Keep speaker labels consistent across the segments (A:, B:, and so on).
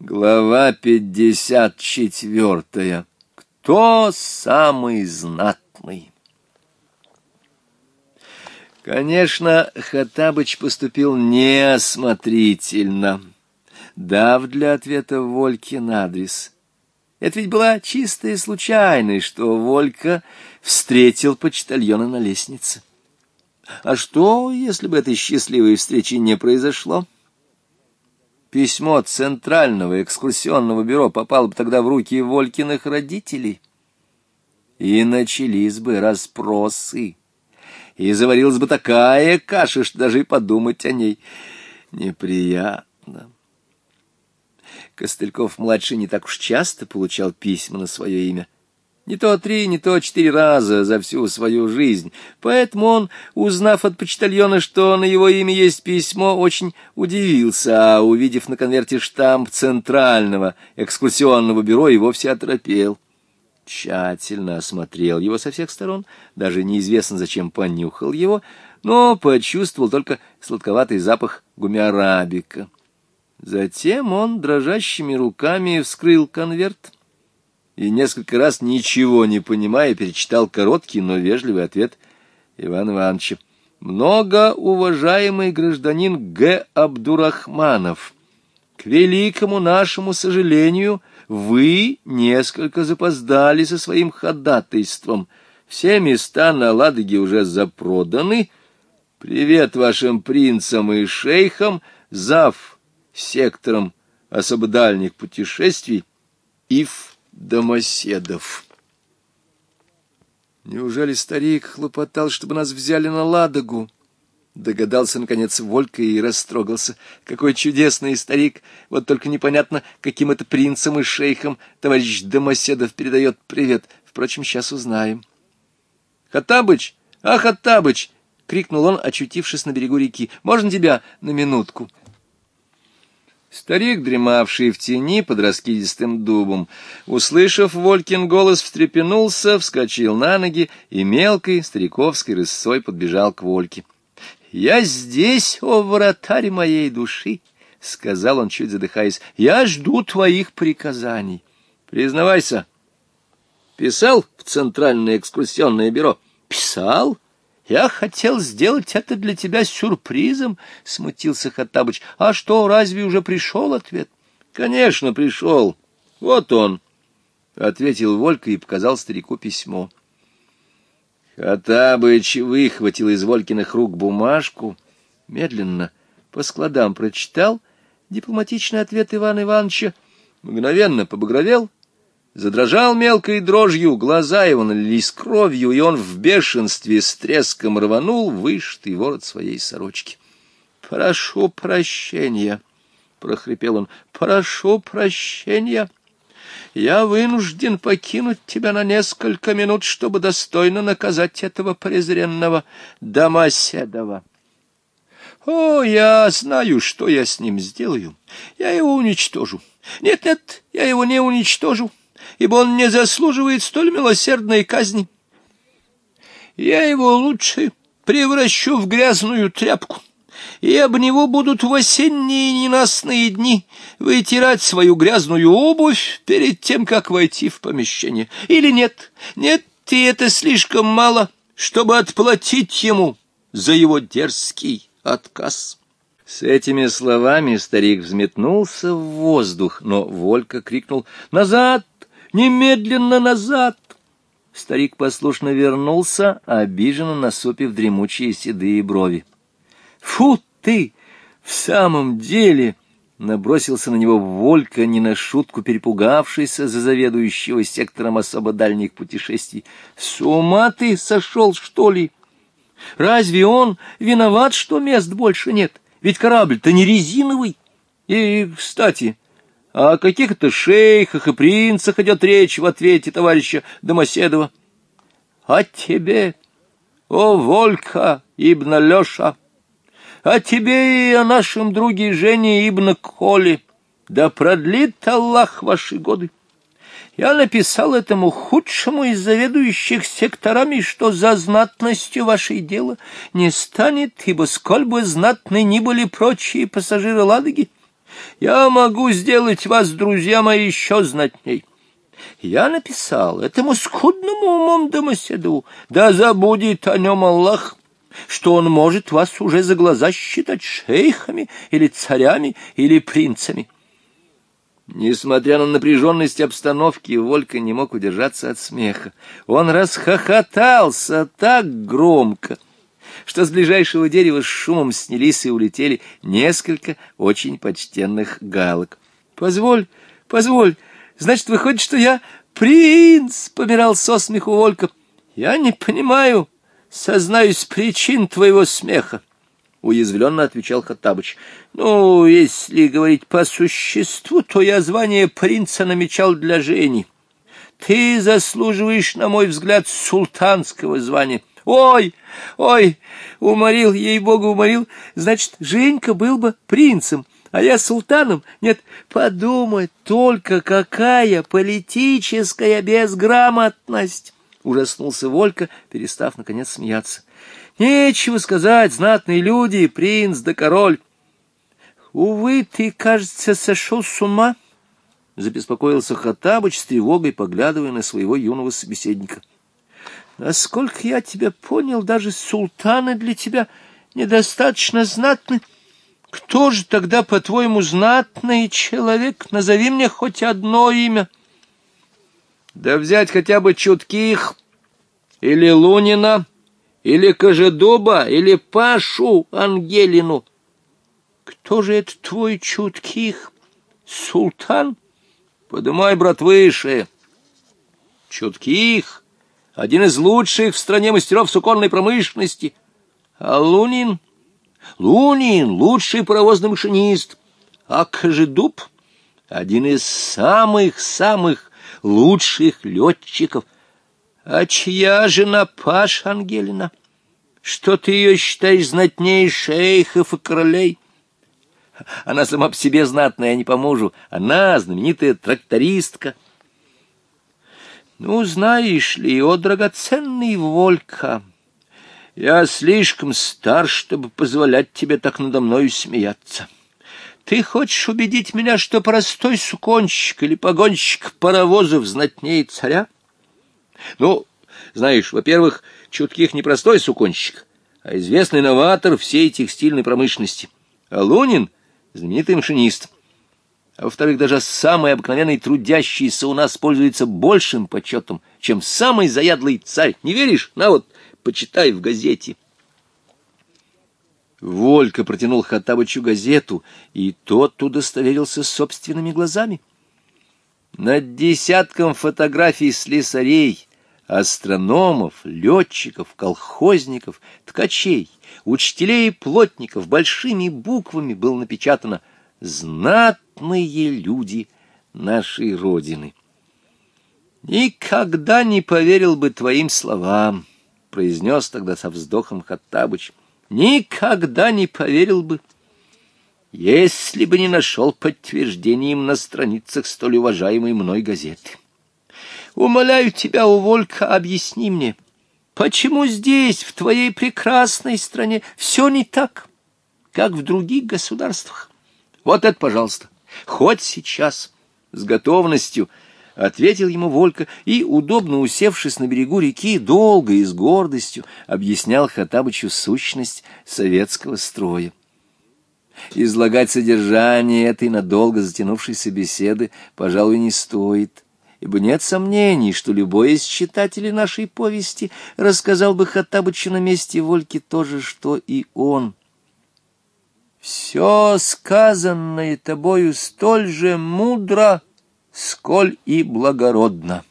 A: Глава пятьдесят четвертая. Кто самый знатный? Конечно, Хатабыч поступил неосмотрительно, дав для ответа Вольке Волькин адрес. Это ведь была чистая случайность, что Волька встретил почтальона на лестнице. А что, если бы этой счастливой встречи не произошло? — Письмо Центрального экскурсионного бюро попало бы тогда в руки Волькиных родителей. И начались бы расспросы, и заварилась бы такая каша, что даже и подумать о ней неприятно. Костыльков-младший не так уж часто получал письма на свое имя — не то три, не то четыре раза за всю свою жизнь. Поэтому он, узнав от почтальона, что на его имя есть письмо, очень удивился, а, увидев на конверте штамп Центрального экскурсионного бюро, и вовсе оторопел. Тщательно осмотрел его со всех сторон, даже неизвестно, зачем понюхал его, но почувствовал только сладковатый запах гумиарабика. Затем он дрожащими руками вскрыл конверт — и несколько раз, ничего не понимая, перечитал короткий, но вежливый ответ Ивана Ивановича. «Многоуважаемый гражданин Г. Абдурахманов, к великому нашему сожалению, вы несколько запоздали со своим ходатайством. Все места на Ладоге уже запроданы. Привет вашим принцам и шейхам, зав сектором особо дальних путешествий, ИФ домоседов. Неужели старик хлопотал, чтобы нас взяли на Ладогу? Догадался, наконец, Волька и растрогался. Какой чудесный старик! Вот только непонятно, каким это принцем и шейхом товарищ Домоседов передает привет. Впрочем, сейчас узнаем. «Хаттабыч! А, Хаттабыч!» — крикнул он, очутившись на берегу реки. «Можно тебя на минутку?» Старик, дремавший в тени под раскидистым дубом, услышав Волькин голос, встрепенулся, вскочил на ноги и мелкой стариковской рысцой подбежал к Вольке. — Я здесь, о вратарь моей души! — сказал он, чуть задыхаясь. — Я жду твоих приказаний. — Признавайся, писал в Центральное экскурсионное бюро? — Писал. — я хотел сделать это для тебя сюрпризом, — смутился Хаттабыч. — А что, разве уже пришел ответ? — Конечно, пришел. Вот он, — ответил Волька и показал старику письмо. Хаттабыч выхватил из Волькиных рук бумажку, медленно по складам прочитал дипломатичный ответ Ивана Ивановича, мгновенно побагровел Задрожал мелкой дрожью, глаза его налились кровью, и он в бешенстве с треском рванул вышитый ворот своей сорочки. — Прошу прощения, — прохрипел он, — прошу прощения. Я вынужден покинуть тебя на несколько минут, чтобы достойно наказать этого презренного домоседова. О, я знаю, что я с ним сделаю. Я его уничтожу. Нет-нет, я его не уничтожу ибо он не заслуживает столь милосердной казни. Я его лучше превращу в грязную тряпку, и об него будут в осенние ненастные дни вытирать свою грязную обувь перед тем, как войти в помещение. Или нет, нет, и это слишком мало, чтобы отплатить ему за его дерзкий отказ. С этими словами старик взметнулся в воздух, но Волька крикнул «Назад, Немедленно назад! Старик послушно вернулся, обиженно насупив дремучие седые брови. Фу ты! В самом деле! Набросился на него Волька, не на шутку перепугавшийся за заведующего сектором особо дальних путешествий. С ума ты сошел, что ли? Разве он виноват, что мест больше нет? Ведь корабль-то не резиновый. И, кстати, о каких-то шейхах и принцах идет речь в ответе товарища Домоседова. О тебе, о Волька Ибн Леша, о тебе и о нашем друге Жене Ибн Коле. Да продлит Аллах ваши годы. Я написал этому худшему из заведующих секторами, что за знатностью вашей дела не станет, ибо сколь бы знатны ни были прочие пассажиры Ладоги, я могу сделать вас, друзья мои, еще знатней. Я написал этому скудному умом домоседу, да забудет о нем Аллах, что он может вас уже за глаза считать шейхами или царями или принцами. Несмотря на напряженность обстановки, Волька не мог удержаться от смеха. Он расхохотался так громко — что с ближайшего дерева с шумом снялись и улетели несколько очень почтенных галок. «Позволь, позволь, значит, выходит, что я принц!» — помирал со смеху Волька. «Я не понимаю, сознаюсь, причин твоего смеха!» — уязвленно отвечал Хаттабыч. — Ну, если говорить по существу, то я звание принца намечал для Жени. Ты заслуживаешь, на мой взгляд, султанского звания. Ой, ой, уморил, ей-богу, уморил. Значит, Женька был бы принцем, а я султаном? Нет, подумай только, какая политическая безграмотность!» Ужаснулся Волька, перестав, наконец, смеяться. «Нечего сказать, знатные люди, принц да король!» «Увы, ты, кажется, сошел с ума?» — забеспокоился Хаттабыч с тревогой, поглядывая на своего юного собеседника. Насколько я тебя понял, даже султаны для тебя недостаточно знатны. Кто же тогда, по-твоему, знатный человек? Назови мне хоть одно имя. Да взять хотя бы Чутких, или Лунина, или Кожедуба, или Пашу Ангелину. Кто же это твой Чутких? Султан? Подумай, брат, выше. Чутких — один из лучших в стране мастеров суконной промышленности. А Лунин? Лунин — лучший паровозный машинист. А Кожедуб — один из самых-самых лучших летчиков. А чья жена Паш Ангелина? Что ты ее считаешь знатнее шейхов и королей? Она сама по себе знатная, а не по мужу. Она знаменитая трактористка — ну, знаешь ли, о драгоценный Волька, я слишком стар, чтобы позволять тебе так надо мною смеяться. Ты хочешь убедить меня, что простой суконщик или погонщик паровозов знатнее царя? Ну, знаешь, во-первых, Чутких не простой суконщик, а известный новатор всей текстильной промышленности. А Лунин — знаменитый машинист — а во-вторых, даже самый обыкновенный трудящийся у нас пользуется большим почетом, чем самый заядлый царь. Не веришь? На вот, почитай в газете. Волька протянул Хаттабычу газету, и тот удостоверился собственными глазами. Над десятком фотографий слесарей, астрономов, летчиков, колхозников, ткачей, учителей и плотников большими буквами было напечатано — знатные люди нашей Родины. «Никогда не поверил бы твоим словам», — произнес тогда со вздохом Хаттабыч. «Никогда не поверил бы, если бы не нашел подтверждением на страницах столь уважаемой мной газеты. Умоляю тебя, Уволька, объясни мне, почему здесь, в твоей прекрасной стране, все не так, как в других государствах?» Вот это, пожалуйста, хоть сейчас, с готовностью, — ответил ему Волька и, удобно усевшись на берегу реки, долго и с гордостью объяснял Хатабычу сущность советского строя. Излагать содержание этой надолго затянувшейся беседы, пожалуй, не стоит, ибо нет сомнений, что любой из читателей нашей повести рассказал бы Хатабычу на месте Вольки то же, что и он — все сказанное тобою столь же мудро, сколь и благородно.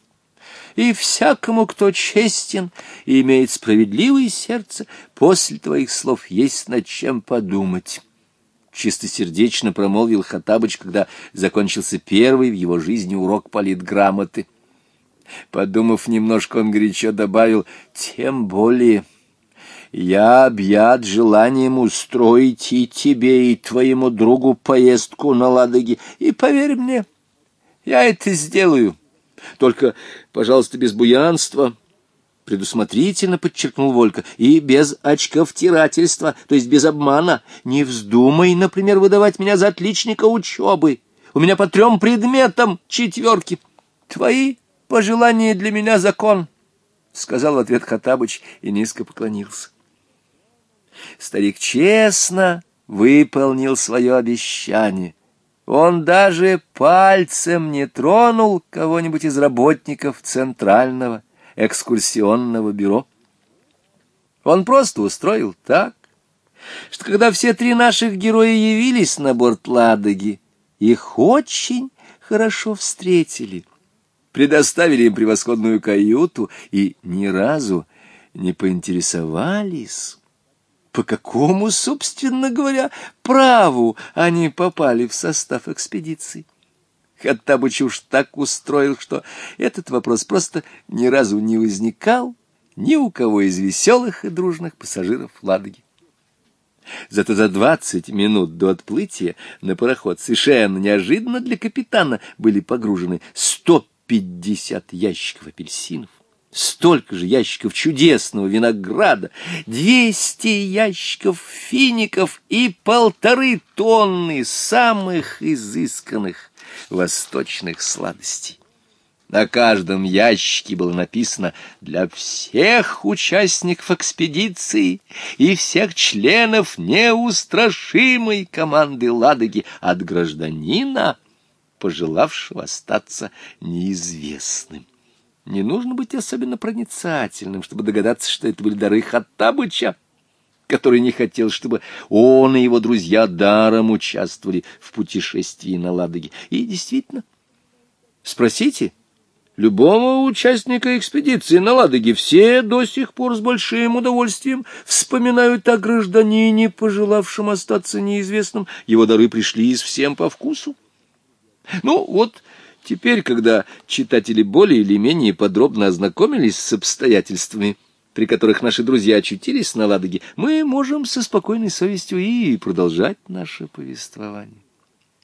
A: И всякому, кто честен и имеет справедливое сердце, после твоих слов есть над чем подумать. Чистосердечно промолвил Хатабыч, когда закончился первый в его жизни урок политграмоты. Подумав немножко, он горячо добавил «тем более». Я объят желанием устроить и тебе, и твоему другу поездку на Ладоге. И поверь мне, я это сделаю. Только, пожалуйста, без буянства» предусмотрительно подчеркнул Волька, и без очковтирательства, то есть без обмана. Не вздумай, например, выдавать меня за отличника учебы. У меня по трем предметам четверки. Твои пожелания для меня закон, — сказал в ответ Хатабыч и низко поклонился. Старик честно выполнил свое обещание. Он даже пальцем не тронул кого-нибудь из работников Центрального экскурсионного бюро. Он просто устроил так, что когда все три наших героя явились на борт Ладоги, их очень хорошо встретили, предоставили им превосходную каюту и ни разу не поинтересовались, по какому, собственно говоря, праву они попали в состав экспедиции? Хаттабыч уж так устроил, что этот вопрос просто ни разу не возникал ни у кого из веселых и дружных пассажиров Ладоги. Зато за двадцать минут до отплытия на пароход совершенно неожиданно для капитана были погружены сто пятьдесят ящиков апельсинов столько же ящиков чудесного винограда, двести ящиков фиников и полторы тонны самых изысканных восточных сладостей. На каждом ящике было написано «Для всех участников экспедиции и всех членов неустрашимой команды Ладоги от гражданина, пожелавшего остаться неизвестным». Не нужно быть особенно проницательным, чтобы догадаться, что это были дары Хаттабыча, который не хотел, чтобы он и его друзья даром участвовали в путешествии на Ладоге. И действительно, спросите любого участника экспедиции на Ладоге, все до сих пор с большим удовольствием вспоминают о гражданине, пожелавшем остаться неизвестным. Его дары пришли из всем по вкусу. Ну, вот... Теперь, когда читатели более или менее подробно ознакомились с обстоятельствами, при которых наши друзья очутились на Ладоге, мы можем со спокойной совестью и продолжать наше повествование.